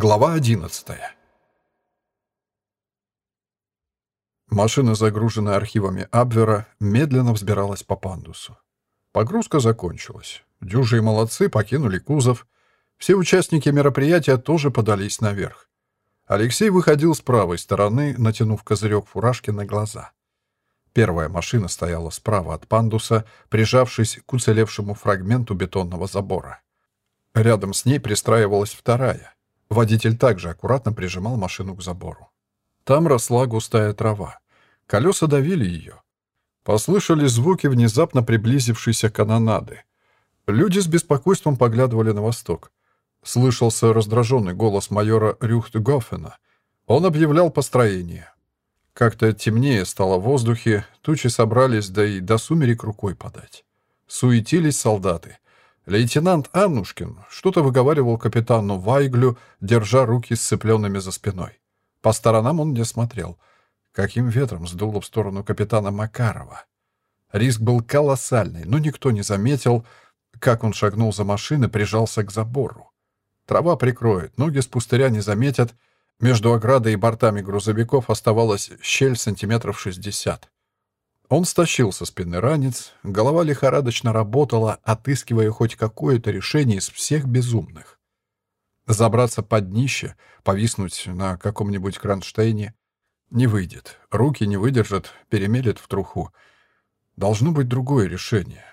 Глава 11 Машина, загруженная архивами Абвера, медленно взбиралась по пандусу. Погрузка закончилась. Дюжи и молодцы покинули кузов. Все участники мероприятия тоже подались наверх. Алексей выходил с правой стороны, натянув козырек фуражки на глаза. Первая машина стояла справа от пандуса, прижавшись к уцелевшему фрагменту бетонного забора. Рядом с ней пристраивалась вторая — Водитель также аккуратно прижимал машину к забору. Там росла густая трава. Колеса давили ее. Послышались звуки внезапно приблизившейся канонады. Люди с беспокойством поглядывали на восток. Слышался раздраженный голос майора Рюхтгофена. Он объявлял построение. Как-то темнее стало в воздухе, тучи собрались, да и до сумерек рукой подать. Суетились солдаты — Лейтенант Аннушкин что-то выговаривал капитану Вайглю, держа руки сцепленными за спиной. По сторонам он не смотрел. Каким ветром сдуло в сторону капитана Макарова. Риск был колоссальный, но никто не заметил, как он шагнул за машиной, прижался к забору. Трава прикроет, ноги с пустыря не заметят. Между оградой и бортами грузовиков оставалась щель сантиметров шестьдесят. Он стащил со спины ранец, голова лихорадочно работала, отыскивая хоть какое-то решение из всех безумных. Забраться под днище, повиснуть на каком-нибудь кронштейне не выйдет. Руки не выдержат, перемелет в труху. Должно быть другое решение.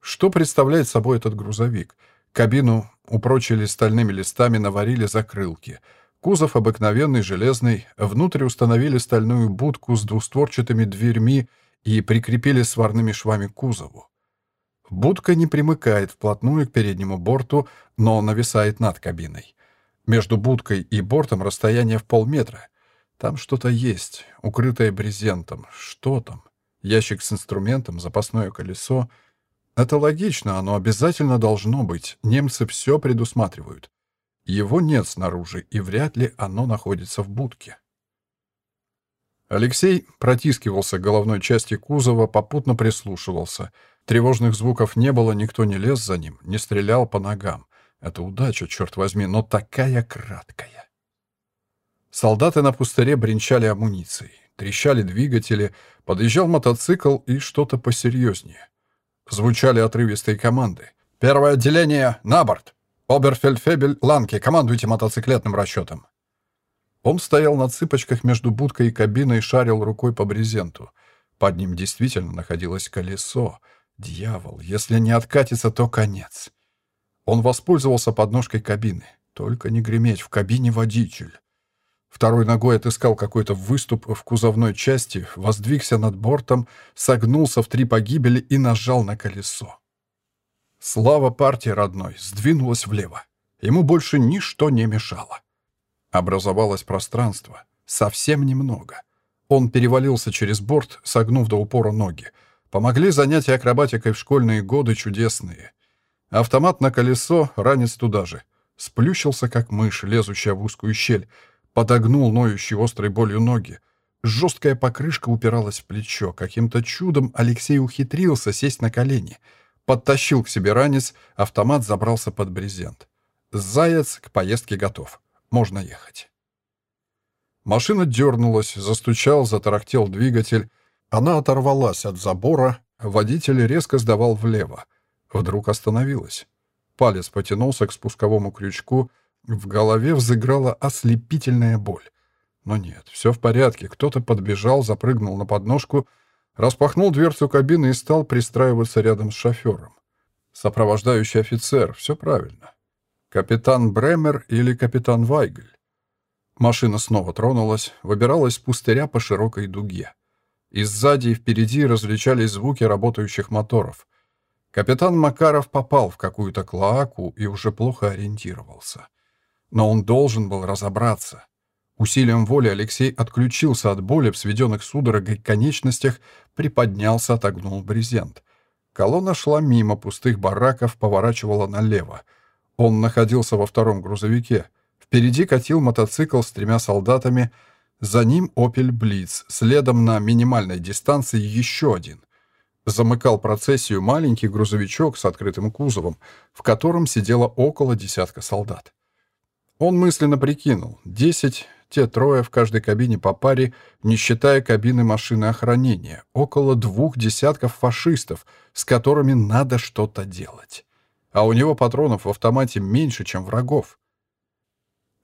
Что представляет собой этот грузовик? Кабину упрочили стальными листами, наварили закрылки. Кузов обыкновенный, железный. Внутрь установили стальную будку с двустворчатыми дверьми и прикрепили сварными швами к кузову. Будка не примыкает вплотную к переднему борту, но нависает над кабиной. Между будкой и бортом расстояние в полметра. Там что-то есть, укрытое брезентом. Что там? Ящик с инструментом, запасное колесо. Это логично, оно обязательно должно быть. Немцы все предусматривают. Его нет снаружи, и вряд ли оно находится в будке. Алексей протискивался к головной части кузова, попутно прислушивался. Тревожных звуков не было, никто не лез за ним, не стрелял по ногам. Это удача, черт возьми, но такая краткая. Солдаты на пустыре бренчали амуницией, трещали двигатели, подъезжал мотоцикл и что-то посерьезнее. Звучали отрывистые команды. «Первое отделение на борт! Оберфельдфебель, Ланки, командуйте мотоциклетным расчетом!» Он стоял на цыпочках между будкой и кабиной и шарил рукой по брезенту. Под ним действительно находилось колесо. Дьявол, если не откатится, то конец. Он воспользовался подножкой кабины. Только не греметь, в кабине водитель. Второй ногой отыскал какой-то выступ в кузовной части, воздвигся над бортом, согнулся в три погибели и нажал на колесо. Слава партии родной сдвинулась влево. Ему больше ничто не мешало. Образовалось пространство. Совсем немного. Он перевалился через борт, согнув до упора ноги. Помогли занятия акробатикой в школьные годы чудесные. Автомат на колесо, ранец туда же. Сплющился, как мышь, лезущая в узкую щель. Подогнул ноющий острой болью ноги. Жесткая покрышка упиралась в плечо. Каким-то чудом Алексей ухитрился сесть на колени. Подтащил к себе ранец, автомат забрался под брезент. Заяц к поездке готов. Можно ехать. Машина дернулась, застучал, затарахтел двигатель. Она оторвалась от забора, водитель резко сдавал влево. Вдруг остановилась. Палец потянулся к спусковому крючку, в голове взыграла ослепительная боль. Но нет, все в порядке. Кто-то подбежал, запрыгнул на подножку, распахнул дверцу кабины и стал пристраиваться рядом с шофером. Сопровождающий офицер, все правильно. Капитан Бремер или капитан Вайгль? Машина снова тронулась, выбиралась с пустыря по широкой дуге. И сзади и впереди различались звуки работающих моторов. Капитан Макаров попал в какую-то клоаку и уже плохо ориентировался. Но он должен был разобраться. Усилием воли Алексей отключился от боли в сведенных судорогой конечностях, приподнялся, отогнул брезент. Колонна шла мимо пустых бараков, поворачивала налево — он находился во втором грузовике. Впереди катил мотоцикл с тремя солдатами, за ним «Опель Блиц», следом на минимальной дистанции еще один. Замыкал процессию маленький грузовичок с открытым кузовом, в котором сидело около десятка солдат. Он мысленно прикинул. Десять, те трое в каждой кабине по паре, не считая кабины машины охранения. Около двух десятков фашистов, с которыми надо что-то делать. А у него патронов в автомате меньше, чем врагов.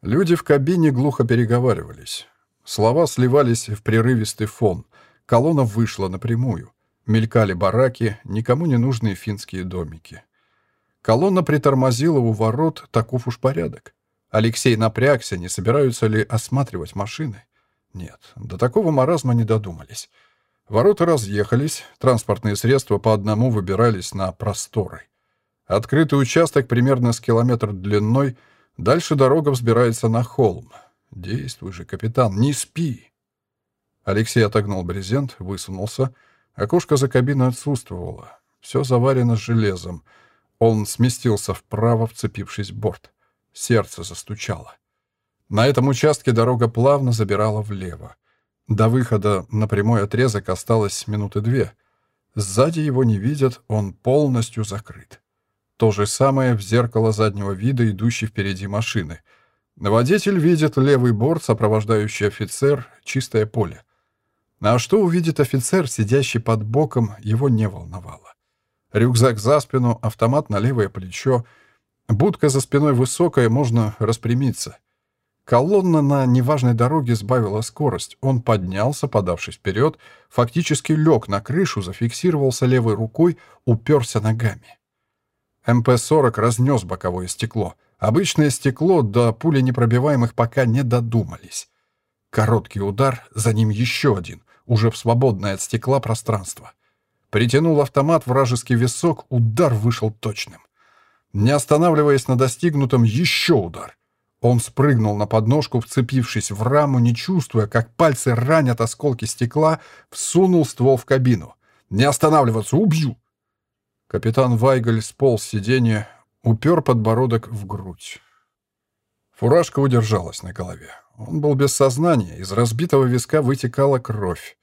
Люди в кабине глухо переговаривались. Слова сливались в прерывистый фон. Колонна вышла напрямую. Мелькали бараки, никому не нужные финские домики. Колонна притормозила у ворот, таков уж порядок. Алексей напрягся, не собираются ли осматривать машины. Нет, до такого маразма не додумались. Ворота разъехались, транспортные средства по одному выбирались на просторы. Открытый участок примерно с километр длиной, дальше дорога взбирается на холм. Действуй же, капитан, не спи. Алексей отогнул брезент, высунулся. Окошко за кабиной отсутствовало. Все заварено железом. Он сместился вправо, вцепившись в борт. Сердце застучало. На этом участке дорога плавно забирала влево. До выхода на прямой отрезок осталось минуты две. Сзади его не видят, он полностью закрыт. То же самое в зеркало заднего вида, идущей впереди машины. Водитель видит левый борт, сопровождающий офицер, чистое поле. А что увидит офицер, сидящий под боком, его не волновало. Рюкзак за спину, автомат на левое плечо. Будка за спиной высокая, можно распрямиться. Колонна на неважной дороге сбавила скорость. Он поднялся, подавшись вперед, фактически лег на крышу, зафиксировался левой рукой, уперся ногами. МП-40 разнес боковое стекло. Обычное стекло до пули непробиваемых пока не додумались. Короткий удар, за ним еще один, уже в свободное от стекла пространство. Притянул автомат вражеский висок, удар вышел точным. Не останавливаясь на достигнутом, еще удар. Он спрыгнул на подножку, вцепившись в раму, не чувствуя, как пальцы ранят осколки стекла, всунул ствол в кабину. «Не останавливаться! Убью!» Капитан Вайгаль сполз с сиденья, упер подбородок в грудь. Фуражка удержалась на голове. Он был без сознания, из разбитого виска вытекала кровь.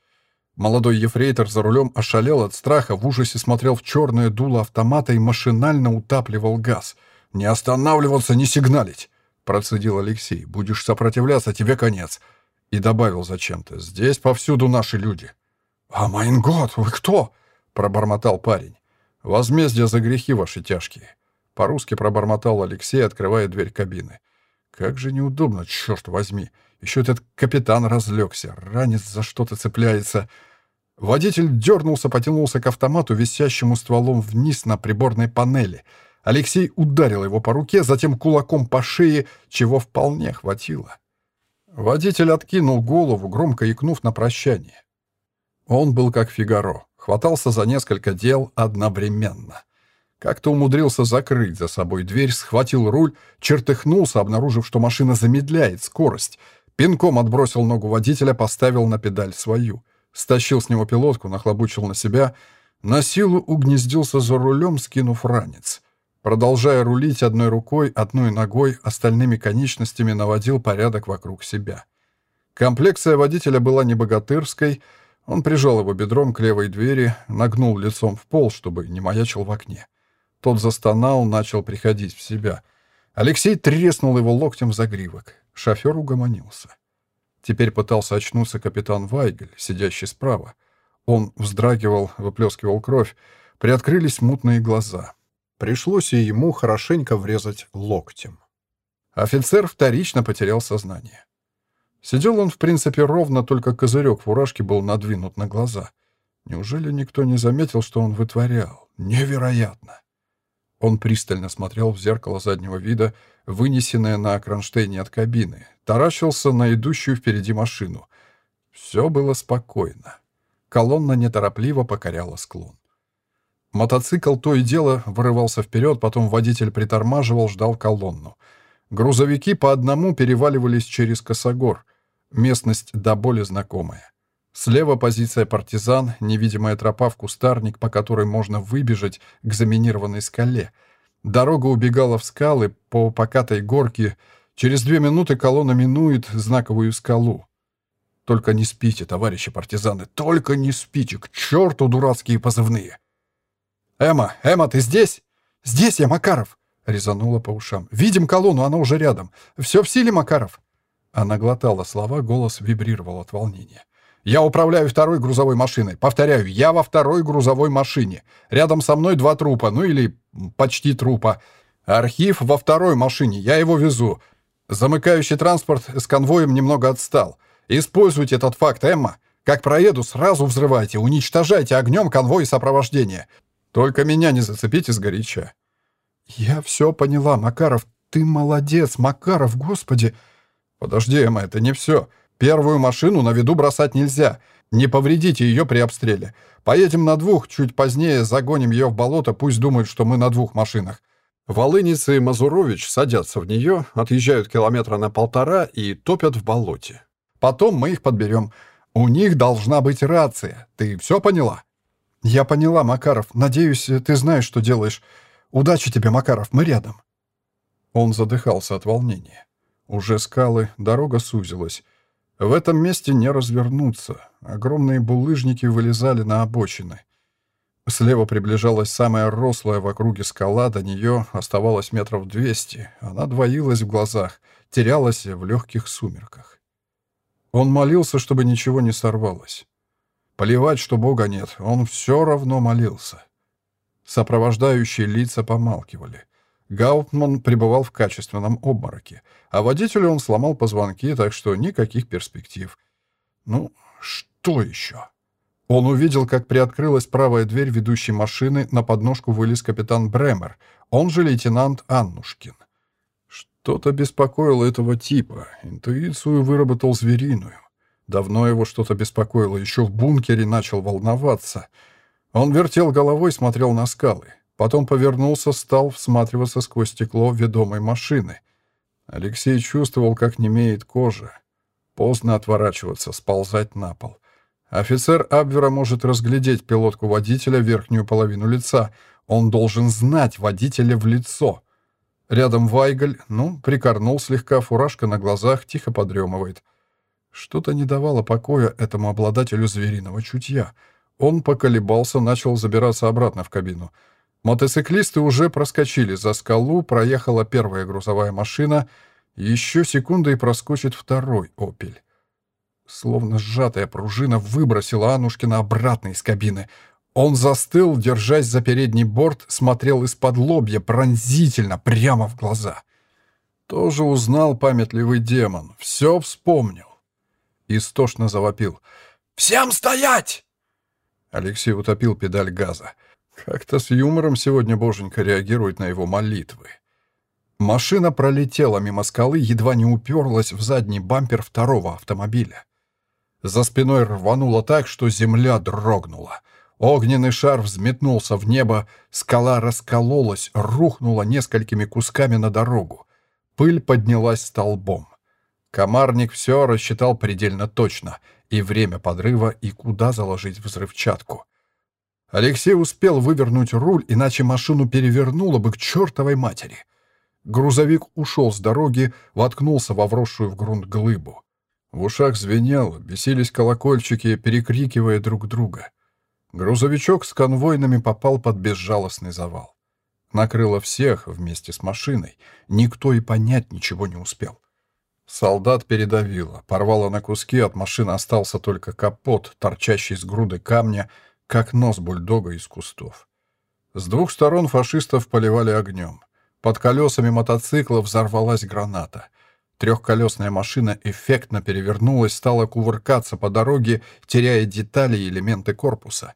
Молодой ефрейтор за рулем ошалел от страха, в ужасе смотрел в черное дуло автомата и машинально утапливал газ. «Не останавливаться, не сигналить!» — процедил Алексей. «Будешь сопротивляться, тебе конец!» И добавил зачем-то. «Здесь повсюду наши люди». «А майн год, вы кто?» — пробормотал парень. «Возмездие за грехи ваши тяжкие». По-русски пробормотал Алексей, открывая дверь кабины. «Как же неудобно, черт возьми!» Еще этот капитан разлегся, ранец за что-то цепляется. Водитель дернулся, потянулся к автомату, висящему стволом вниз на приборной панели. Алексей ударил его по руке, затем кулаком по шее, чего вполне хватило. Водитель откинул голову, громко икнув на прощание. Он был как Фигаро, хватался за несколько дел одновременно. Как-то умудрился закрыть за собой дверь, схватил руль, чертыхнулся, обнаружив, что машина замедляет скорость — Пинком отбросил ногу водителя, поставил на педаль свою. Стащил с него пилотку, нахлобучил на себя. На силу угнездился за рулем, скинув ранец. Продолжая рулить одной рукой, одной ногой, остальными конечностями наводил порядок вокруг себя. Комплекция водителя была не богатырской. Он прижал его бедром к левой двери, нагнул лицом в пол, чтобы не маячил в окне. Тот застонал, начал приходить в себя. Алексей треснул его локтем в загривок. Шофер угомонился. Теперь пытался очнуться капитан Вайгель, сидящий справа. Он вздрагивал, выплескивал кровь. Приоткрылись мутные глаза. Пришлось и ему хорошенько врезать локтем. Офицер вторично потерял сознание. Сидел он, в принципе, ровно, только козырек фуражки был надвинут на глаза. Неужели никто не заметил, что он вытворял? Невероятно! Он пристально смотрел в зеркало заднего вида, вынесенное на кронштейне от кабины, таращился на идущую впереди машину. Все было спокойно. Колонна неторопливо покоряла склон. Мотоцикл то и дело вырывался вперед, потом водитель притормаживал, ждал колонну. Грузовики по одному переваливались через косогор. Местность до боли знакомая. Слева позиция партизан, невидимая тропа в кустарник, по которой можно выбежать к заминированной скале. Дорога убегала в скалы по покатой горке. Через две минуты колонна минует знаковую скалу. Только не спите, товарищи партизаны, только не спите, к черту дурацкие позывные. «Эмма, Эмма, ты здесь?» «Здесь я, Макаров!» — резанула по ушам. «Видим колонну, она уже рядом. Все в силе, Макаров?» Она глотала слова, голос вибрировал от волнения. «Я управляю второй грузовой машиной. Повторяю, я во второй грузовой машине. Рядом со мной два трупа, ну или почти трупа. Архив во второй машине, я его везу. Замыкающий транспорт с конвоем немного отстал. Используйте этот факт, Эмма. Как проеду, сразу взрывайте, уничтожайте огнем конвой сопровождения. Только меня не зацепите сгоряча». «Я все поняла, Макаров. Ты молодец, Макаров, господи!» «Подожди, Эмма, это не все. Первую машину на виду бросать нельзя. Не повредите ее при обстреле. Поедем на двух, чуть позднее загоним ее в болото, пусть думают, что мы на двух машинах. Волынец и Мазурович садятся в нее, отъезжают километра на полтора и топят в болоте. Потом мы их подберем. У них должна быть рация. Ты все поняла?» «Я поняла, Макаров. Надеюсь, ты знаешь, что делаешь. Удачи тебе, Макаров, мы рядом». Он задыхался от волнения. Уже скалы, дорога сузилась. В этом месте не развернуться. Огромные булыжники вылезали на обочины. Слева приближалась самая рослая в округе скала, до нее оставалось метров двести. Она двоилась в глазах, терялась в легких сумерках. Он молился, чтобы ничего не сорвалось. Поливать, что Бога нет, он все равно молился. Сопровождающие лица помалкивали. Гауптман пребывал в качественном обмороке, а водителю он сломал позвонки, так что никаких перспектив. Ну, что еще? Он увидел, как приоткрылась правая дверь ведущей машины, на подножку вылез капитан Бремер, он же лейтенант Аннушкин. Что-то беспокоило этого типа, интуицию выработал звериную. Давно его что-то беспокоило, еще в бункере начал волноваться. Он вертел головой, смотрел на скалы. Потом повернулся, стал всматриваться сквозь стекло ведомой машины. Алексей чувствовал, как немеет кожа. Поздно отворачиваться, сползать на пол. Офицер Абвера может разглядеть пилотку водителя верхнюю половину лица. Он должен знать водителя в лицо. Рядом Вайгаль, ну, прикорнул слегка, фуражка на глазах, тихо подремывает. Что-то не давало покоя этому обладателю звериного чутья. Он поколебался, начал забираться обратно в кабину — Мотоциклисты уже проскочили за скалу, проехала первая грузовая машина, еще секунда и проскочит второй «Опель». Словно сжатая пружина выбросила Анушкина обратно из кабины. Он застыл, держась за передний борт, смотрел из-под лобья пронзительно, прямо в глаза. Тоже узнал памятливый демон, все вспомнил. Истошно завопил. «Всем стоять!» Алексей утопил педаль газа. Как-то с юмором сегодня Боженька реагирует на его молитвы. Машина пролетела мимо скалы, едва не уперлась в задний бампер второго автомобиля. За спиной рвануло так, что земля дрогнула. Огненный шар взметнулся в небо, скала раскололась, рухнула несколькими кусками на дорогу. Пыль поднялась столбом. Комарник все рассчитал предельно точно, и время подрыва, и куда заложить взрывчатку. Алексей успел вывернуть руль, иначе машину перевернуло бы к чертовой матери. Грузовик ушел с дороги, воткнулся во вросшую в грунт глыбу. В ушах звенело, бесились колокольчики, перекрикивая друг друга. Грузовичок с конвойными попал под безжалостный завал. Накрыло всех вместе с машиной. Никто и понять ничего не успел. Солдат передавило, порвало на куски, от машины остался только капот, торчащий с груды камня, как нос бульдога из кустов. С двух сторон фашистов поливали огнем. Под колесами мотоцикла взорвалась граната. Трехколесная машина эффектно перевернулась, стала кувыркаться по дороге, теряя детали и элементы корпуса.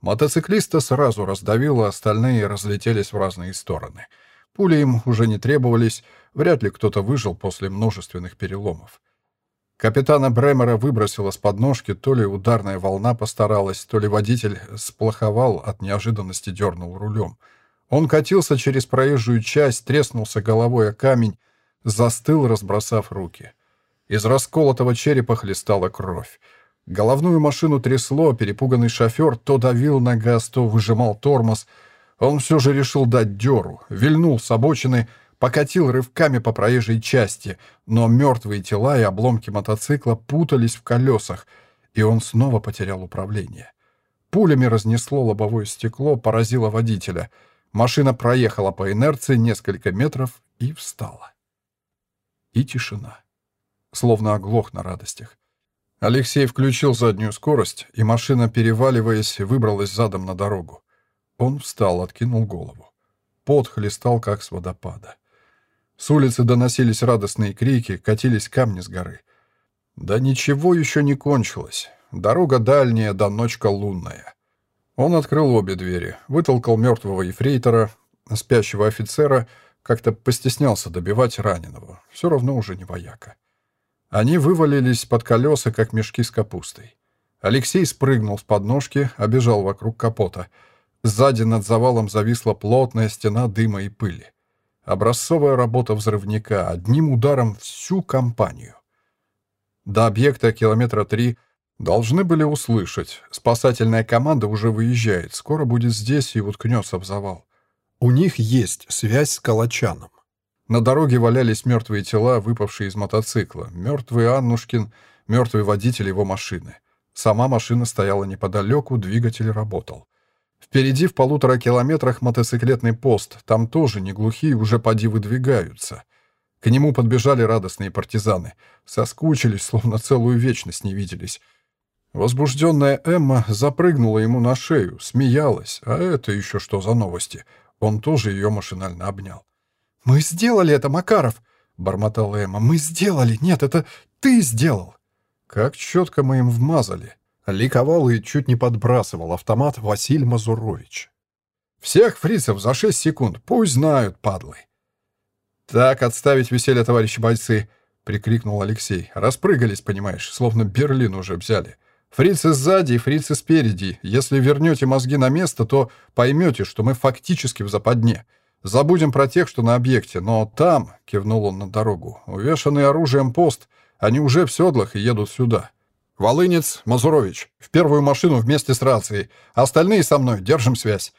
Мотоциклиста сразу раздавило, остальные разлетелись в разные стороны. Пули им уже не требовались, вряд ли кто-то выжил после множественных переломов. Капитана Бремера выбросило с подножки, то ли ударная волна постаралась, то ли водитель сплоховал, от неожиданности дернул рулем. Он катился через проезжую часть, треснулся головой о камень, застыл, разбросав руки. Из расколотого черепа хлестала кровь. Головную машину трясло, перепуганный шофер то давил на газ, то выжимал тормоз. Он все же решил дать дёру, вильнул с обочины — покатил рывками по проезжей части, но мертвые тела и обломки мотоцикла путались в колесах, и он снова потерял управление. Пулями разнесло лобовое стекло, поразило водителя. Машина проехала по инерции несколько метров и встала. И тишина. Словно оглох на радостях. Алексей включил заднюю скорость, и машина, переваливаясь, выбралась задом на дорогу. Он встал, откинул голову. Пот хлестал, как с водопада. С улицы доносились радостные крики, катились камни с горы. Да ничего еще не кончилось. Дорога дальняя, да ночка лунная. Он открыл обе двери, вытолкал мертвого ефрейтора, спящего офицера, как-то постеснялся добивать раненого. Все равно уже не вояка. Они вывалились под колеса, как мешки с капустой. Алексей спрыгнул с подножки, обежал вокруг капота. Сзади над завалом зависла плотная стена дыма и пыли. Образцовая работа взрывника, одним ударом всю компанию. До объекта километра три должны были услышать. Спасательная команда уже выезжает, скоро будет здесь и уткнется в завал. У них есть связь с Калачаном. На дороге валялись мертвые тела, выпавшие из мотоцикла. Мертвый Аннушкин, мертвый водитель его машины. Сама машина стояла неподалеку, двигатель работал. Впереди в полутора километрах мотоциклетный пост. Там тоже не глухие, уже поди выдвигаются. К нему подбежали радостные партизаны. Соскучились, словно целую вечность не виделись. Возбужденная Эмма запрыгнула ему на шею, смеялась. А это еще что за новости? Он тоже ее машинально обнял. «Мы сделали это, Макаров!» — бормотала Эмма. «Мы сделали! Нет, это ты сделал!» Как четко мы им вмазали. Ликовал и чуть не подбрасывал автомат Василий Мазурович. «Всех фрицев за шесть секунд! Пусть знают, падлы!» «Так, отставить веселье, товарищи бойцы!» — прикрикнул Алексей. «Распрыгались, понимаешь, словно Берлин уже взяли. Фрицы сзади и фрицы спереди. Если вернете мозги на место, то поймете, что мы фактически в западне. Забудем про тех, что на объекте, но там, — кивнул он на дорогу, — увешанный оружием пост, они уже в седлах и едут сюда. Волынец, Мазурович, в первую машину вместе с рацией. Остальные со мной, держим связь.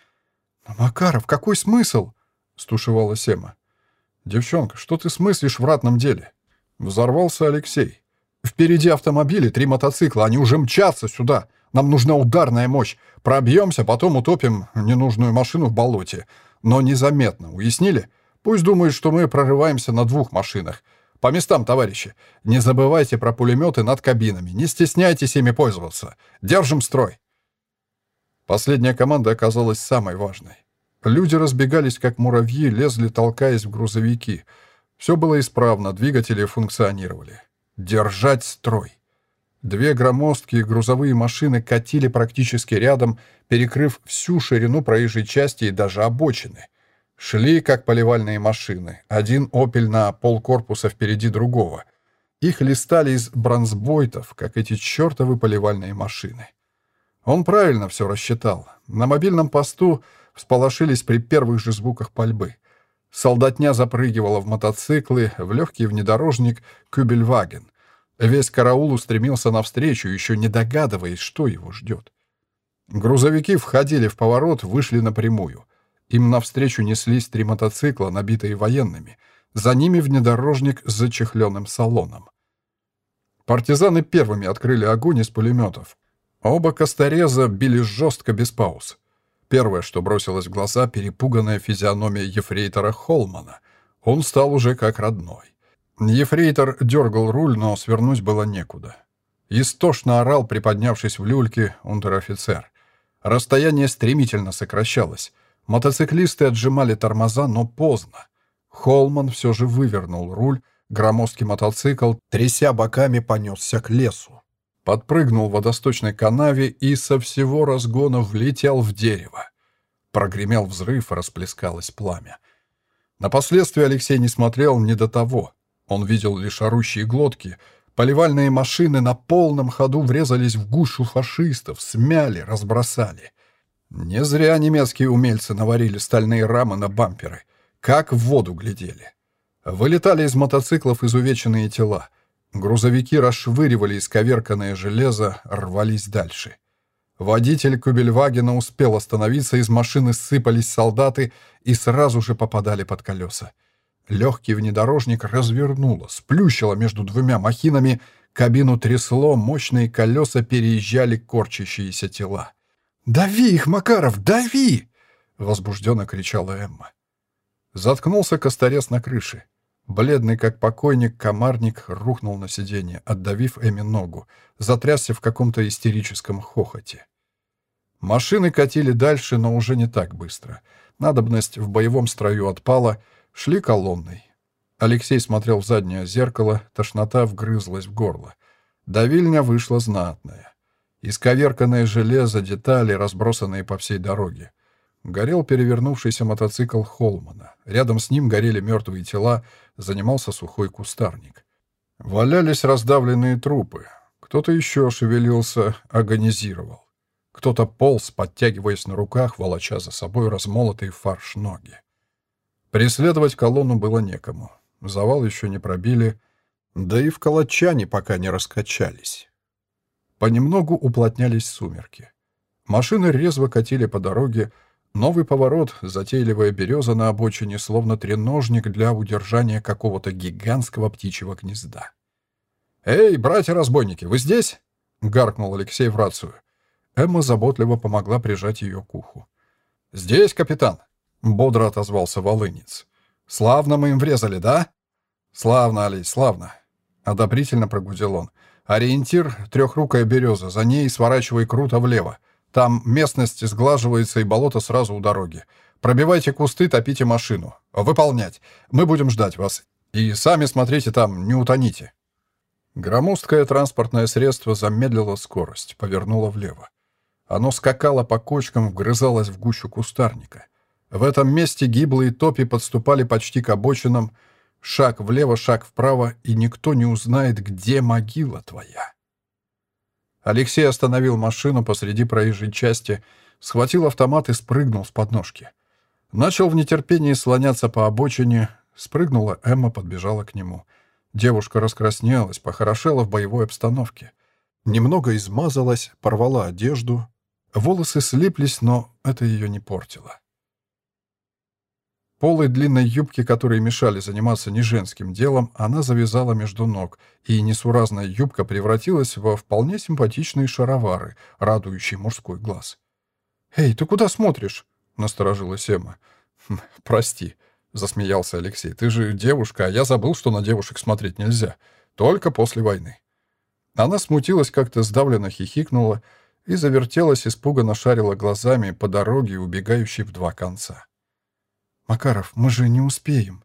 «Но, Макаров, какой смысл?» — стушевала Сема. «Девчонка, что ты смыслишь в ратном деле?» Взорвался Алексей. «Впереди автомобили, три мотоцикла, они уже мчатся сюда. Нам нужна ударная мощь. Пробьемся, потом утопим ненужную машину в болоте но незаметно. Уяснили? Пусть думают, что мы прорываемся на двух машинах. По местам, товарищи. Не забывайте про пулеметы над кабинами. Не стесняйтесь ими пользоваться. Держим строй. Последняя команда оказалась самой важной. Люди разбегались, как муравьи, лезли, толкаясь в грузовики. Все было исправно, двигатели функционировали. Держать строй. Две громоздкие грузовые машины катили практически рядом, перекрыв всю ширину проезжей части и даже обочины. Шли, как поливальные машины, один «Опель» на полкорпуса впереди другого. Их листали из бронзбойтов, как эти чертовы поливальные машины. Он правильно все рассчитал. На мобильном посту всполошились при первых же звуках пальбы. Солдатня запрыгивала в мотоциклы, в легкий внедорожник «Кюбельваген». Весь караул устремился навстречу, еще не догадываясь, что его ждет. Грузовики входили в поворот, вышли напрямую. Им навстречу неслись три мотоцикла, набитые военными. За ними внедорожник с зачехленным салоном. Партизаны первыми открыли огонь из пулеметов. Оба костореза били жестко, без пауз. Первое, что бросилось в глаза, перепуганная физиономия ефрейтора Холмана. Он стал уже как родной. Ефрейтор дергал руль, но свернуть было некуда. Истошно орал, приподнявшись в люльке, унтер-офицер. Расстояние стремительно сокращалось. Мотоциклисты отжимали тормоза, но поздно. Холман все же вывернул руль, громоздкий мотоцикл, тряся боками, понесся к лесу. Подпрыгнул в водосточной канаве и со всего разгона влетел в дерево. Прогремел взрыв, расплескалось пламя. На последствия Алексей не смотрел ни до того. Он видел лишь орущие глотки. Поливальные машины на полном ходу врезались в гушу фашистов, смяли, разбросали. Не зря немецкие умельцы наварили стальные рамы на бамперы. Как в воду глядели. Вылетали из мотоциклов изувеченные тела. Грузовики расшвыривали исковерканное железо, рвались дальше. Водитель Кубельвагена успел остановиться, из машины сыпались солдаты и сразу же попадали под колеса. Легкий внедорожник развернуло, сплющило между двумя махинами, кабину трясло, мощные колеса переезжали корчащиеся тела. «Дави их, Макаров, дави!» возбужденно кричала Эмма. Заткнулся косторез на крыше. Бледный, как покойник, комарник рухнул на сиденье, отдавив Эми ногу, затрясся в каком-то истерическом хохоте. Машины катили дальше, но уже не так быстро. Надобность в боевом строю отпала, шли колонной. Алексей смотрел в заднее зеркало, тошнота вгрызлась в горло. Давильня вышла знатная. Исковерканное железо, детали, разбросанные по всей дороге. Горел перевернувшийся мотоцикл Холмана. Рядом с ним горели мертвые тела, занимался сухой кустарник. Валялись раздавленные трупы. Кто-то еще шевелился, агонизировал. Кто-то полз, подтягиваясь на руках, волоча за собой размолотые фарш ноги. Преследовать колонну было некому. Завал еще не пробили, да и в колочане пока не раскачались. Понемногу уплотнялись сумерки. Машины резво катили по дороге, Новый поворот, затейливая береза на обочине, словно треножник для удержания какого-то гигантского птичьего гнезда. «Эй, братья-разбойники, вы здесь?» — гаркнул Алексей в рацию. Эмма заботливо помогла прижать ее к уху. «Здесь, капитан!» — бодро отозвался волынец. «Славно мы им врезали, да?» «Славно, Алей, славно!» — одобрительно прогудел он. «Ориентир — трехрукая береза, за ней сворачивай круто влево. Там местность сглаживается и болото сразу у дороги. Пробивайте кусты, топите машину. Выполнять. Мы будем ждать вас. И сами смотрите там, не утоните». Громоздкое транспортное средство замедлило скорость, повернуло влево. Оно скакало по кочкам, вгрызалось в гущу кустарника. В этом месте гиблые топи подступали почти к обочинам. Шаг влево, шаг вправо, и никто не узнает, где могила твоя. Алексей остановил машину посреди проезжей части, схватил автомат и спрыгнул с подножки. Начал в нетерпении слоняться по обочине. Спрыгнула, Эмма подбежала к нему. Девушка раскраснелась, похорошела в боевой обстановке. Немного измазалась, порвала одежду. Волосы слиплись, но это ее не портило. Полы длинной юбки, которые мешали заниматься не женским делом, она завязала между ног, и несуразная юбка превратилась во вполне симпатичные шаровары, радующие мужской глаз. «Эй, ты куда смотришь?» — насторожилась Эмма. «Хм, «Прости», — засмеялся Алексей. «Ты же девушка, а я забыл, что на девушек смотреть нельзя. Только после войны». Она смутилась, как-то сдавленно хихикнула и завертелась, испуганно шарила глазами по дороге, убегающей в два конца. «Макаров, мы же не успеем».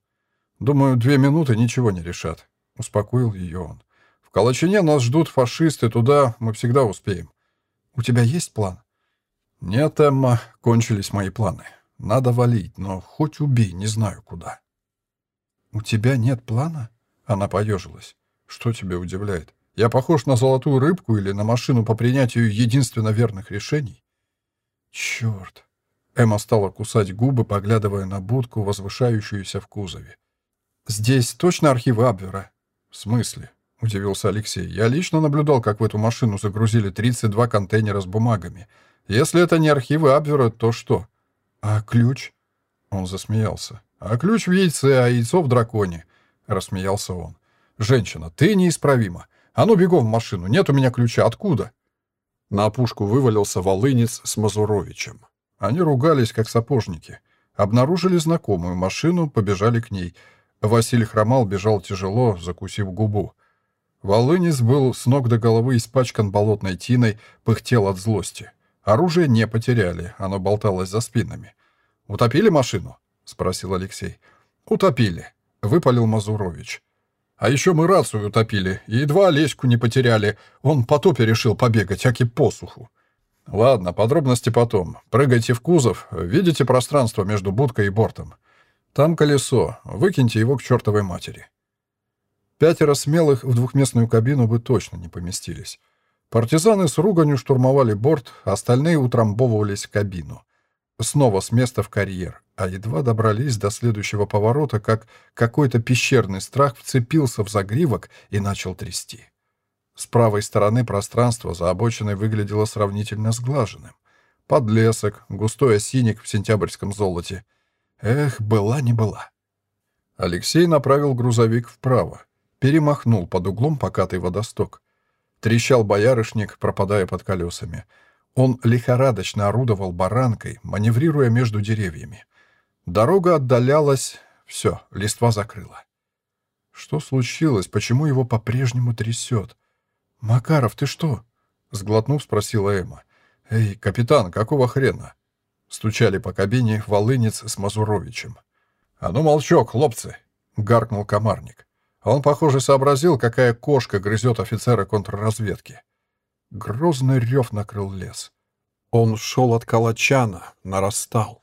«Думаю, две минуты ничего не решат», — успокоил ее он. «В Калачине нас ждут фашисты, туда мы всегда успеем». «У тебя есть план?» «Нет, Эмма, кончились мои планы. Надо валить, но хоть убей, не знаю куда». «У тебя нет плана?» Она поежилась. «Что тебя удивляет? Я похож на золотую рыбку или на машину по принятию единственно верных решений?» «Черт!» Эмма стала кусать губы, поглядывая на будку, возвышающуюся в кузове. «Здесь точно архивы Абвера?» «В смысле?» — удивился Алексей. «Я лично наблюдал, как в эту машину загрузили 32 контейнера с бумагами. Если это не архивы Абвера, то что?» «А ключ?» Он засмеялся. «А ключ в яйце, а яйцо в драконе», — рассмеялся он. «Женщина, ты неисправима. А ну, бегом в машину. Нет у меня ключа. Откуда?» На опушку вывалился волынец с Мазуровичем. Они ругались, как сапожники. Обнаружили знакомую машину, побежали к ней. Василий хромал, бежал тяжело, закусив губу. Волынец был с ног до головы испачкан болотной тиной, пыхтел от злости. Оружие не потеряли, оно болталось за спинами. «Утопили машину?» — спросил Алексей. «Утопили», — выпалил Мазурович. «А еще мы рацию утопили, и едва Олеську не потеряли. Он по топе решил побегать, аки посуху. «Ладно, подробности потом. Прыгайте в кузов, видите пространство между будкой и бортом. Там колесо, выкиньте его к чертовой матери». Пятеро смелых в двухместную кабину бы точно не поместились. Партизаны с руганью штурмовали борт, остальные утрамбовывались в кабину. Снова с места в карьер, а едва добрались до следующего поворота, как какой-то пещерный страх вцепился в загривок и начал трясти. С правой стороны пространство за обочиной выглядело сравнительно сглаженным. Подлесок, густой осинник в сентябрьском золоте. Эх, была не была. Алексей направил грузовик вправо, перемахнул под углом покатый водосток. Трещал боярышник, пропадая под колесами. Он лихорадочно орудовал баранкой, маневрируя между деревьями. Дорога отдалялась, все, листва закрыла. Что случилось? Почему его по-прежнему трясет? «Макаров, ты что?» — сглотнув, спросила Эмма. «Эй, капитан, какого хрена?» Стучали по кабине Волынец с Мазуровичем. «А ну, молчок, хлопцы!» — гаркнул комарник. Он, похоже, сообразил, какая кошка грызет офицера контрразведки. Грозный рев накрыл лес. Он шел от Калачана, нарастал.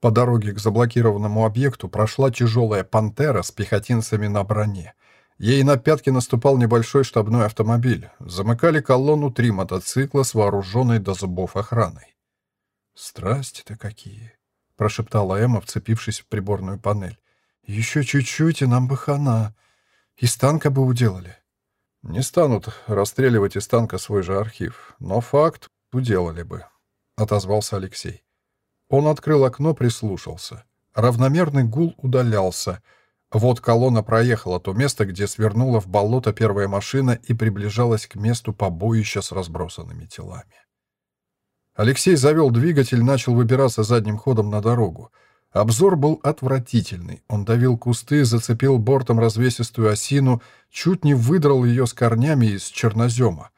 По дороге к заблокированному объекту прошла тяжелая «Пантера» с пехотинцами на броне. Ей на пятки наступал небольшой штабной автомобиль. Замыкали колонну три мотоцикла с вооруженной до зубов охраной. «Страсти-то какие!» — прошептала Эмма, вцепившись в приборную панель. «Еще чуть-чуть, и нам бы хана. Из танка бы уделали». «Не станут расстреливать из танка свой же архив, но факт уделали бы», — отозвался Алексей. Он открыл окно, прислушался. Равномерный гул удалялся. Вот колонна проехала то место, где свернула в болото первая машина и приближалась к месту побоища с разбросанными телами. Алексей завел двигатель, начал выбираться задним ходом на дорогу. Обзор был отвратительный. Он давил кусты, зацепил бортом развесистую осину, чуть не выдрал ее с корнями из чернозема.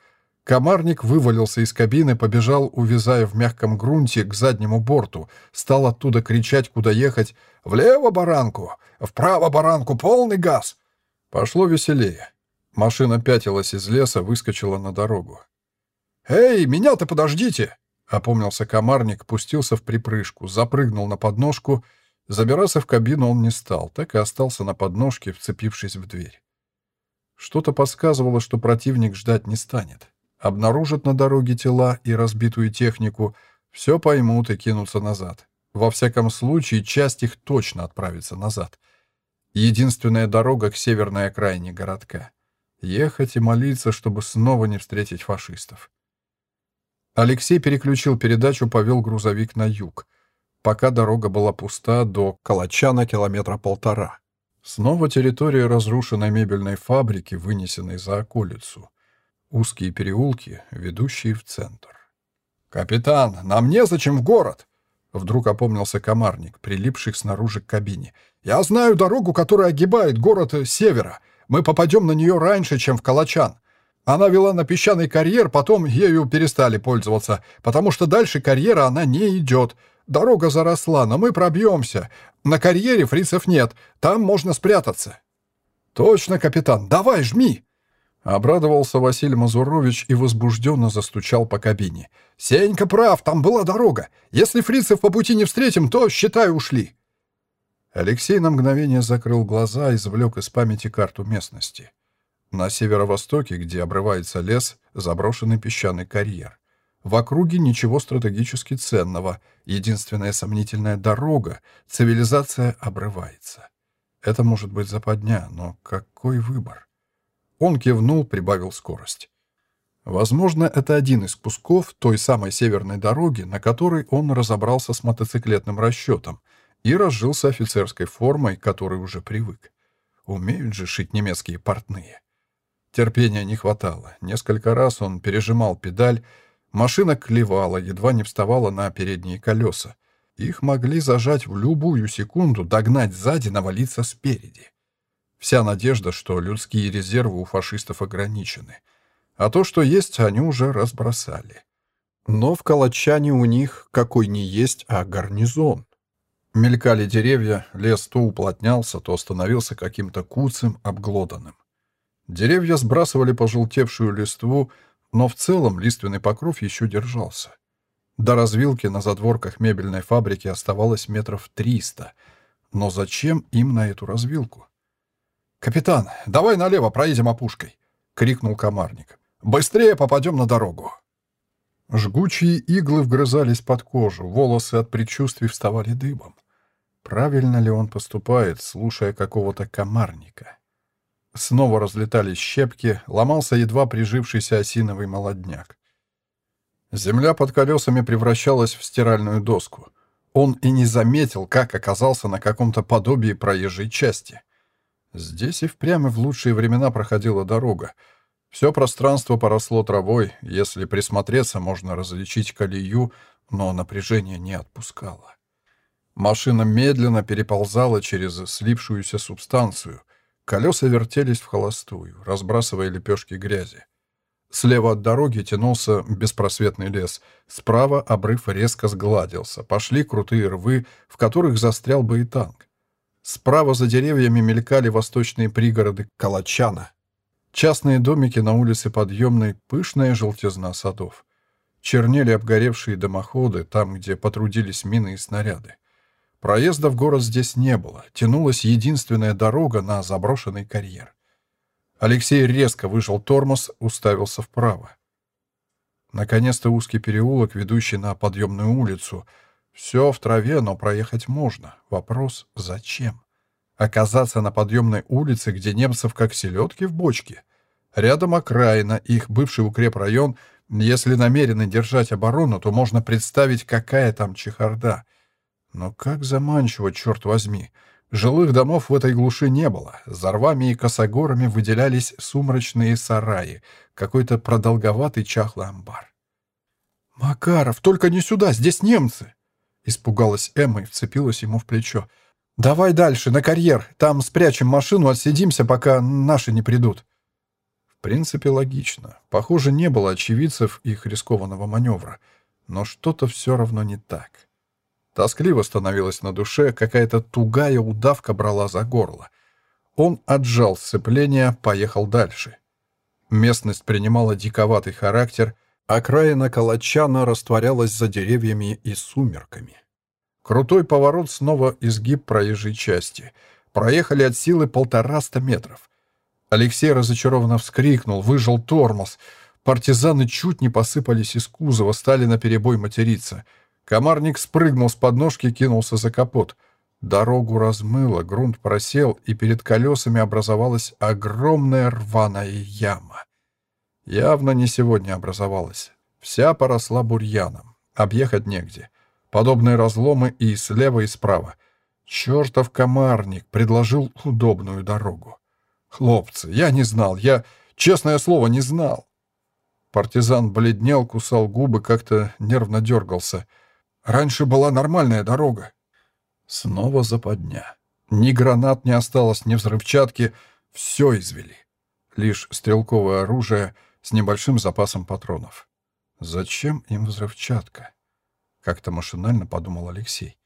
Комарник вывалился из кабины, побежал, увязая в мягком грунте, к заднему борту. Стал оттуда кричать, куда ехать. «Влево баранку! Вправо баранку! Полный газ!» Пошло веселее. Машина пятилась из леса, выскочила на дорогу. «Эй, меня-то подождите!» Опомнился комарник, пустился в припрыжку, запрыгнул на подножку. Забираться в кабину он не стал, так и остался на подножке, вцепившись в дверь. Что-то подсказывало, что противник ждать не станет обнаружат на дороге тела и разбитую технику, все поймут и кинутся назад. Во всяком случае, часть их точно отправится назад. Единственная дорога к северной окраине городка. Ехать и молиться, чтобы снова не встретить фашистов. Алексей переключил передачу, повел грузовик на юг. Пока дорога была пуста, до Калачана километра полтора. Снова территория разрушенной мебельной фабрики, вынесенной за околицу узкие переулки, ведущие в центр. «Капитан, нам незачем в город!» Вдруг опомнился комарник, прилипший снаружи к кабине. «Я знаю дорогу, которая огибает город с севера. Мы попадем на нее раньше, чем в Калачан. Она вела на песчаный карьер, потом ею перестали пользоваться, потому что дальше карьера она не идет. Дорога заросла, но мы пробьемся. На карьере фрицев нет, там можно спрятаться». «Точно, капитан, давай, жми!» Обрадовался Василий Мазурович и возбужденно застучал по кабине. «Сенька прав, там была дорога. Если фрицев по пути не встретим, то, считай, ушли». Алексей на мгновение закрыл глаза и извлек из памяти карту местности. На северо-востоке, где обрывается лес, заброшенный песчаный карьер. В округе ничего стратегически ценного. Единственная сомнительная дорога. Цивилизация обрывается. Это может быть западня, но какой выбор? Он кивнул, прибавил скорость. Возможно, это один из кусков той самой северной дороги, на которой он разобрался с мотоциклетным расчетом и разжился офицерской формой, которой уже привык. Умеют же шить немецкие портные. Терпения не хватало. Несколько раз он пережимал педаль, машина клевала, едва не вставала на передние колеса. Их могли зажать в любую секунду, догнать сзади, навалиться спереди. Вся надежда, что людские резервы у фашистов ограничены. А то, что есть, они уже разбросали. Но в Калачане у них какой не есть, а гарнизон. Мелькали деревья, лес то уплотнялся, то становился каким-то куцым, обглоданным. Деревья сбрасывали пожелтевшую листву, но в целом лиственный покров еще держался. До развилки на задворках мебельной фабрики оставалось метров триста. Но зачем им на эту развилку? «Капитан, давай налево проедем опушкой!» — крикнул комарник. «Быстрее попадем на дорогу!» Жгучие иглы вгрызались под кожу, волосы от предчувствий вставали дыбом. Правильно ли он поступает, слушая какого-то комарника? Снова разлетались щепки, ломался едва прижившийся осиновый молодняк. Земля под колесами превращалась в стиральную доску. Он и не заметил, как оказался на каком-то подобии проезжей части — Здесь и впрямь в лучшие времена проходила дорога. Все пространство поросло травой, если присмотреться, можно различить колею, но напряжение не отпускало. Машина медленно переползала через слипшуюся субстанцию. Колеса вертелись в холостую, разбрасывая лепешки грязи. Слева от дороги тянулся беспросветный лес. Справа обрыв резко сгладился. Пошли крутые рвы, в которых застрял бы и танк. Справа за деревьями мелькали восточные пригороды Калачана. Частные домики на улице Подъемной, пышная желтизна садов. Чернели обгоревшие дымоходы, там, где потрудились мины и снаряды. Проезда в город здесь не было. Тянулась единственная дорога на заброшенный карьер. Алексей резко выжал тормоз, уставился вправо. Наконец-то узкий переулок, ведущий на подъемную улицу. Все в траве, но проехать можно. Вопрос — зачем? Оказаться на подъемной улице, где немцев как селедки в бочке. Рядом окраина, их бывший укрепрайон. Если намерены держать оборону, то можно представить, какая там чехарда. Но как заманчиво, черт возьми. Жилых домов в этой глуши не было. За рвами и косогорами выделялись сумрачные сараи, какой-то продолговатый чахлый амбар. «Макаров, только не сюда, здесь немцы!» Испугалась Эмма и вцепилась ему в плечо. «Давай дальше, на карьер. Там спрячем машину, отсидимся, пока наши не придут». В принципе, логично. Похоже, не было очевидцев их рискованного маневра. Но что-то все равно не так. Тоскливо становилось на душе, какая-то тугая удавка брала за горло. Он отжал сцепление, поехал дальше. Местность принимала диковатый характер, окраина Калачана растворялась за деревьями и сумерками. Крутой поворот, снова изгиб проезжей части. Проехали от силы полтораста метров. Алексей разочарованно вскрикнул, выжал тормоз. Партизаны чуть не посыпались из кузова, стали наперебой материться — Комарник спрыгнул с подножки кинулся за капот. Дорогу размыло, грунт просел, и перед колесами образовалась огромная рваная яма. Явно не сегодня образовалась. Вся поросла бурьяном. Объехать негде. Подобные разломы и слева, и справа. Чертов комарник предложил удобную дорогу. Хлопцы, я не знал, я, честное слово, не знал. Партизан бледнел, кусал губы, как-то нервно дергался — Раньше была нормальная дорога. Снова западня. Ни гранат не осталось, ни взрывчатки. Все извели. Лишь стрелковое оружие с небольшим запасом патронов. Зачем им взрывчатка? Как-то машинально подумал Алексей.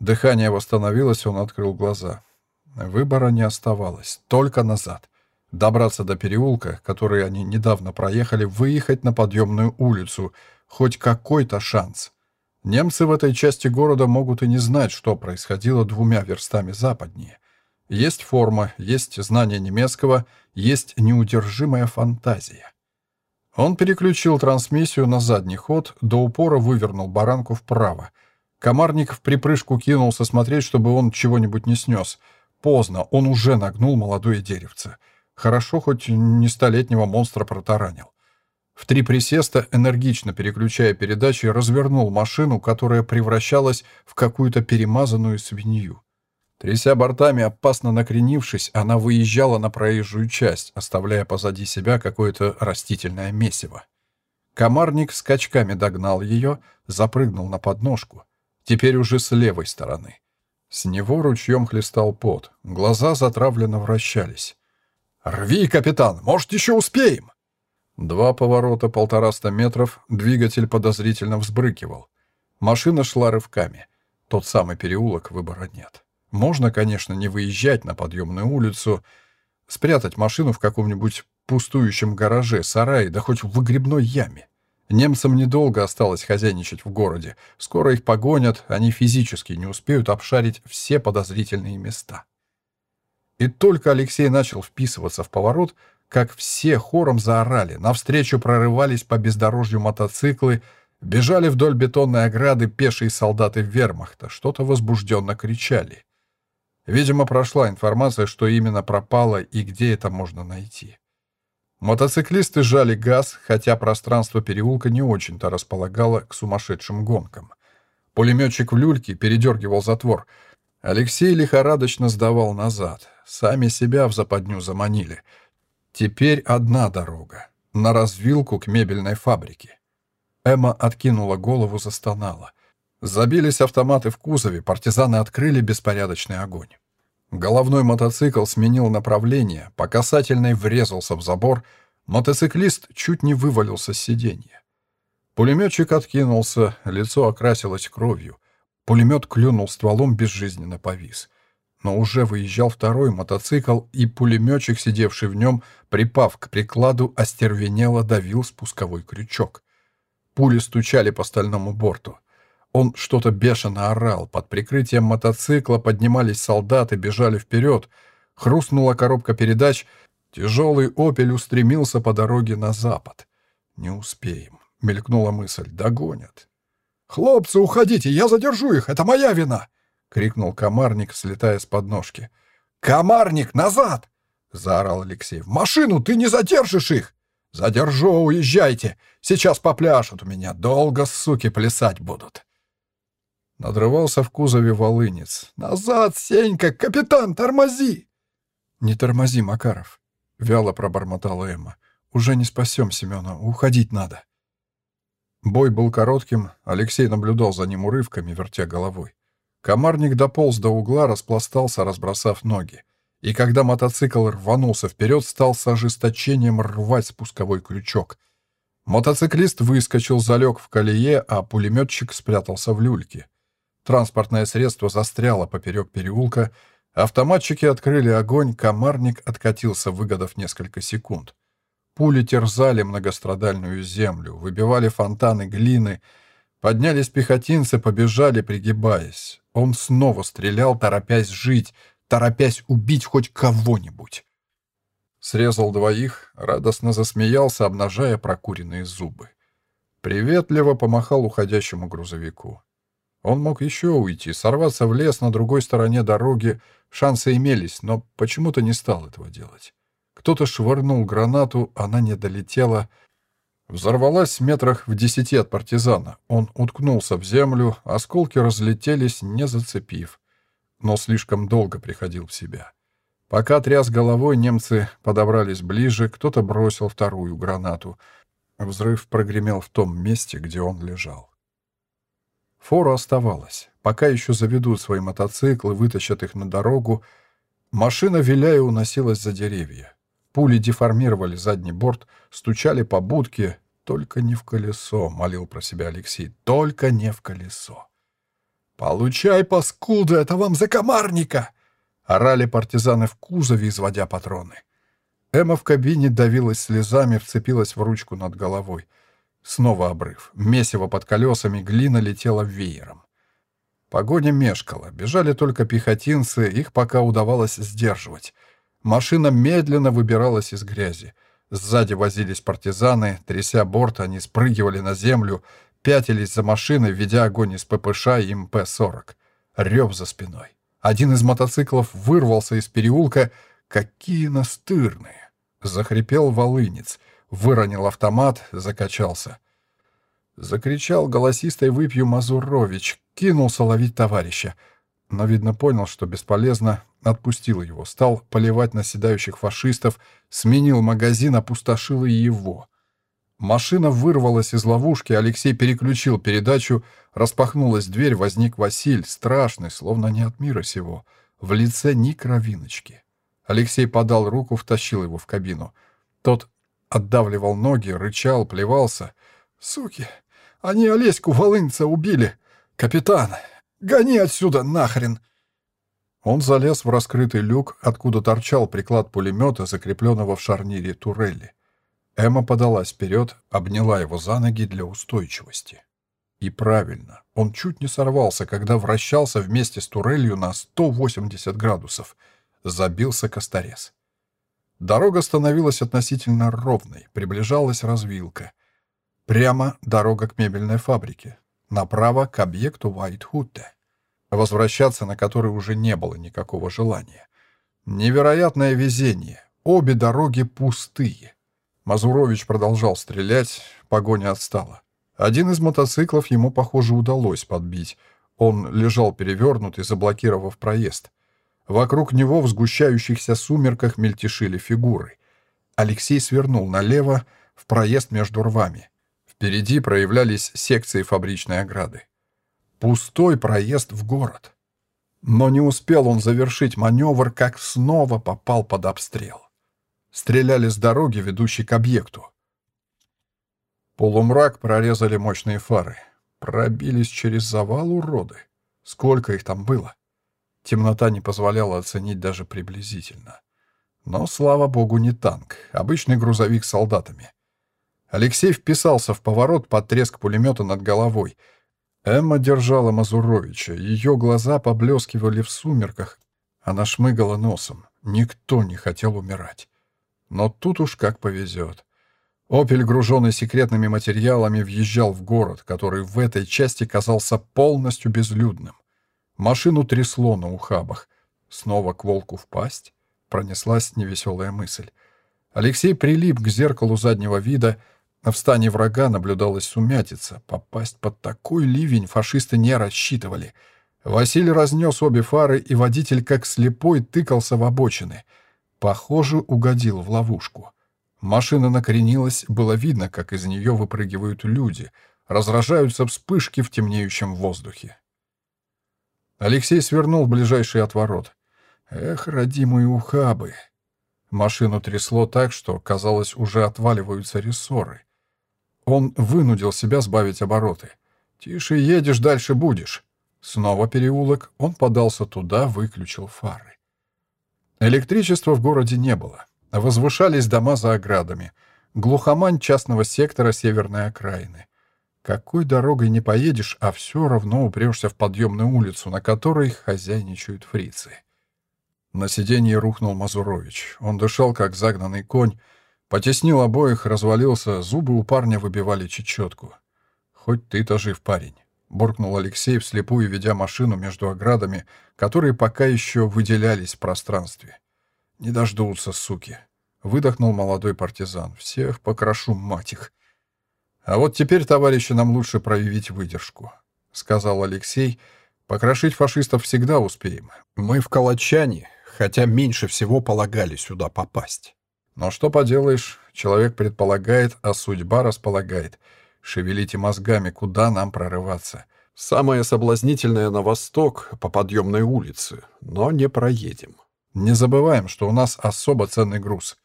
Дыхание восстановилось, он открыл глаза. Выбора не оставалось, только назад. Добраться до переулка, который они недавно проехали, выехать на подъемную улицу. Хоть какой-то шанс. Немцы в этой части города могут и не знать, что происходило двумя верстами западнее. Есть форма, есть знание немецкого, есть неудержимая фантазия. Он переключил трансмиссию на задний ход, до упора вывернул баранку вправо. Комарник в припрыжку кинулся смотреть, чтобы он чего-нибудь не снес. Поздно, он уже нагнул молодое деревце. Хорошо, хоть не столетнего монстра протаранил. В три присеста, энергично переключая передачи, развернул машину, которая превращалась в какую-то перемазанную свинью. Тряся бортами, опасно накренившись, она выезжала на проезжую часть, оставляя позади себя какое-то растительное месиво. Комарник скачками догнал ее, запрыгнул на подножку. Теперь уже с левой стороны. С него ручьем хлестал пот, глаза затравленно вращались. «Рви, капитан, может, еще успеем!» Два поворота полтораста метров, двигатель подозрительно взбрыкивал. Машина шла рывками. Тот самый переулок, выбора нет. Можно, конечно, не выезжать на подъемную улицу, спрятать машину в каком-нибудь пустующем гараже, сарае, да хоть в выгребной яме. Немцам недолго осталось хозяйничать в городе. Скоро их погонят, они физически не успеют обшарить все подозрительные места. И только Алексей начал вписываться в поворот, как все хором заорали, навстречу прорывались по бездорожью мотоциклы, бежали вдоль бетонной ограды пешие солдаты вермахта, что-то возбужденно кричали. Видимо, прошла информация, что именно пропало и где это можно найти. Мотоциклисты жали газ, хотя пространство переулка не очень-то располагало к сумасшедшим гонкам. Пулеметчик в люльке передергивал затвор. Алексей лихорадочно сдавал назад. Сами себя в западню заманили — Теперь одна дорога. На развилку к мебельной фабрике. Эмма откинула голову, застонала. Забились автоматы в кузове, партизаны открыли беспорядочный огонь. Головной мотоцикл сменил направление, по касательной врезался в забор, мотоциклист чуть не вывалился с сиденья. Пулеметчик откинулся, лицо окрасилось кровью. Пулемет клюнул стволом, безжизненно повис. Но уже выезжал второй мотоцикл, и пулеметчик, сидевший в нем, припав к прикладу, остервенело давил спусковой крючок. Пули стучали по стальному борту. Он что-то бешено орал. Под прикрытием мотоцикла поднимались солдаты, бежали вперед. Хрустнула коробка передач. Тяжелый «Опель» устремился по дороге на запад. «Не успеем», — мелькнула мысль. «Догонят». «Хлопцы, уходите! Я задержу их! Это моя вина!» — крикнул комарник, слетая с подножки. «Комарник, назад!» — заорал Алексей. «В машину! Ты не задержишь их!» «Задержу, уезжайте! Сейчас попляшут у меня! Долго, суки, плясать будут!» Надрывался в кузове волынец. «Назад, Сенька! Капитан, тормози!» «Не тормози, Макаров!» — вяло пробормотала Эмма. «Уже не спасем Семена, уходить надо!» Бой был коротким, Алексей наблюдал за ним урывками, вертя головой. Комарник дополз до угла, распластался, разбросав ноги. И когда мотоцикл рванулся вперед, стал с ожесточением рвать спусковой крючок. Мотоциклист выскочил, залег в колее, а пулеметчик спрятался в люльке. Транспортное средство застряло поперек переулка. Автоматчики открыли огонь, комарник откатился, выгодав несколько секунд. Пули терзали многострадальную землю, выбивали фонтаны глины. Поднялись пехотинцы, побежали, пригибаясь. Он снова стрелял, торопясь жить, торопясь убить хоть кого-нибудь. Срезал двоих, радостно засмеялся, обнажая прокуренные зубы. Приветливо помахал уходящему грузовику. Он мог еще уйти, сорваться в лес на другой стороне дороги. Шансы имелись, но почему-то не стал этого делать. Кто-то швырнул гранату, она не долетела. Взорвалась в метрах в десяти от партизана. Он уткнулся в землю, осколки разлетелись, не зацепив. Но слишком долго приходил в себя. Пока тряс головой, немцы подобрались ближе, кто-то бросил вторую гранату. Взрыв прогремел в том месте, где он лежал. Фора оставалась. Пока еще заведут свои мотоциклы, вытащат их на дорогу. Машина, виляя, уносилась за деревья. Пули деформировали задний борт, стучали по будке. «Только не в колесо», — молил про себя Алексей. «Только не в колесо». «Получай, паскуда, это вам за комарника!» Орали партизаны в кузове, изводя патроны. Эмма в кабине давилась слезами, вцепилась в ручку над головой. Снова обрыв. Месиво под колесами, глина летела веером. Погоня мешкала. Бежали только пехотинцы, их пока удавалось сдерживать. Машина медленно выбиралась из грязи. Сзади возились партизаны, тряся борт, они спрыгивали на землю, пятились за машиной, ведя огонь из ППШ и МП-40. Рев за спиной. Один из мотоциклов вырвался из переулка. Какие настырные! Захрипел волынец — выронил автомат, закачался. Закричал голосистой выпью Мазурович, кинулся ловить товарища. Но, видно, понял, что бесполезно, отпустил его, стал поливать наседающих фашистов, сменил магазин, опустошил и его. Машина вырвалась из ловушки, Алексей переключил передачу, распахнулась дверь, возник Василь, страшный, словно не от мира сего, в лице ни кровиночки. Алексей подал руку, втащил его в кабину. Тот Отдавливал ноги, рычал, плевался. «Суки! Они Олеську Волынца убили! Капитан! Гони отсюда нахрен!» Он залез в раскрытый люк, откуда торчал приклад пулемета, закрепленного в шарнире турели. Эмма подалась вперед, обняла его за ноги для устойчивости. И правильно, он чуть не сорвался, когда вращался вместе с турелью на 180 градусов. Забился косторез. Дорога становилась относительно ровной, приближалась развилка. Прямо дорога к мебельной фабрике, направо к объекту Уайтхутте, возвращаться на который уже не было никакого желания. Невероятное везение. Обе дороги пустые. Мазурович продолжал стрелять, погоня отстала. Один из мотоциклов ему, похоже, удалось подбить. Он лежал перевернутый, заблокировав проезд. Вокруг него в сгущающихся сумерках мельтешили фигуры. Алексей свернул налево в проезд между рвами. Впереди проявлялись секции фабричной ограды. Пустой проезд в город. Но не успел он завершить маневр, как снова попал под обстрел. Стреляли с дороги, ведущей к объекту. Полумрак прорезали мощные фары. Пробились через завал уроды. Сколько их там было? Темнота не позволяла оценить даже приблизительно. Но, слава богу, не танк. Обычный грузовик с солдатами. Алексей вписался в поворот под треск пулемета над головой — Эмма держала Мазуровича, ее глаза поблескивали в сумерках. Она шмыгала носом. Никто не хотел умирать. Но тут уж как повезет. «Опель», груженный секретными материалами, въезжал в город, который в этой части казался полностью безлюдным. Машину трясло на ухабах. Снова к волку впасть? Пронеслась невеселая мысль. Алексей прилип к зеркалу заднего вида — в стане врага наблюдалась сумятица. Попасть под такой ливень фашисты не рассчитывали. Василий разнес обе фары, и водитель, как слепой, тыкался в обочины. Похоже, угодил в ловушку. Машина накренилась, было видно, как из нее выпрыгивают люди. Разражаются вспышки в темнеющем воздухе. Алексей свернул в ближайший отворот. Эх, родимые ухабы! Машину трясло так, что, казалось, уже отваливаются рессоры. Он вынудил себя сбавить обороты. «Тише едешь, дальше будешь». Снова переулок, он подался туда, выключил фары. Электричества в городе не было. Возвышались дома за оградами. Глухомань частного сектора северной окраины. Какой дорогой не поедешь, а все равно упрешься в подъемную улицу, на которой хозяйничают фрицы. На сиденье рухнул Мазурович. Он дышал, как загнанный конь, Потеснил обоих, развалился, зубы у парня выбивали чечетку. «Хоть ты-то жив, парень», — буркнул Алексей, вслепую ведя машину между оградами, которые пока еще выделялись в пространстве. «Не дождутся, суки», — выдохнул молодой партизан. «Всех покрошу, мать их». «А вот теперь, товарищи, нам лучше проявить выдержку», — сказал Алексей. «Покрошить фашистов всегда успеем. Мы в Калачане, хотя меньше всего полагали сюда попасть». Но что поделаешь, человек предполагает, а судьба располагает. Шевелите мозгами, куда нам прорываться. Самое соблазнительное на восток, по подъемной улице, но не проедем. Не забываем, что у нас особо ценный груз.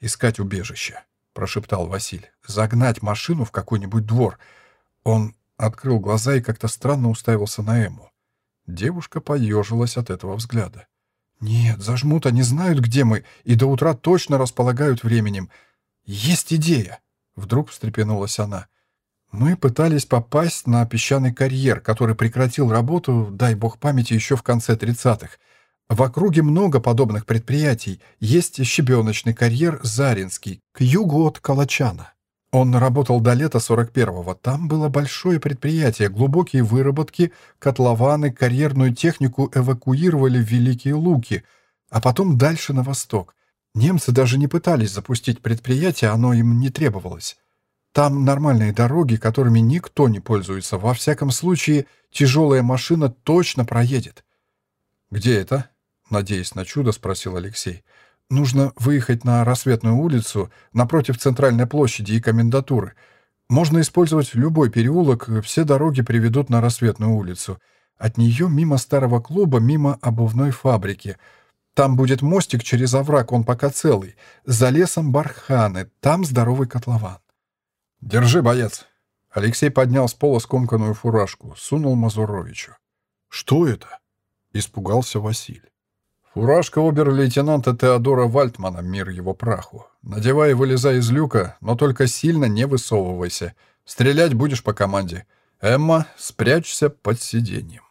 «Искать убежище», — прошептал Василь. «Загнать машину в какой-нибудь двор». Он открыл глаза и как-то странно уставился на Эму. Девушка поежилась от этого взгляда. «Нет, зажмут, они знают, где мы, и до утра точно располагают временем. Есть идея!» Вдруг встрепенулась она. «Мы пытались попасть на песчаный карьер, который прекратил работу, дай бог памяти, еще в конце тридцатых. В округе много подобных предприятий. Есть щебеночный карьер Заринский, к югу от Калачана. Он работал до лета 41-го. Там было большое предприятие, глубокие выработки, котлованы, карьерную технику эвакуировали в Великие Луки, а потом дальше на восток. Немцы даже не пытались запустить предприятие, оно им не требовалось. Там нормальные дороги, которыми никто не пользуется. Во всяком случае, тяжелая машина точно проедет. «Где это?» — надеясь на чудо, спросил Алексей. Нужно выехать на Рассветную улицу напротив центральной площади и комендатуры. Можно использовать любой переулок, все дороги приведут на Рассветную улицу. От нее мимо старого клуба, мимо обувной фабрики. Там будет мостик через овраг, он пока целый. За лесом барханы, там здоровый котлован. «Держи, боец!» Алексей поднял с пола скомканную фуражку, сунул Мазуровичу. «Что это?» — испугался Василь. Фуражка обер-лейтенанта Теодора Вальтмана, мир его праху. Надевай и вылезай из люка, но только сильно не высовывайся. Стрелять будешь по команде. Эмма, спрячься под сиденьем.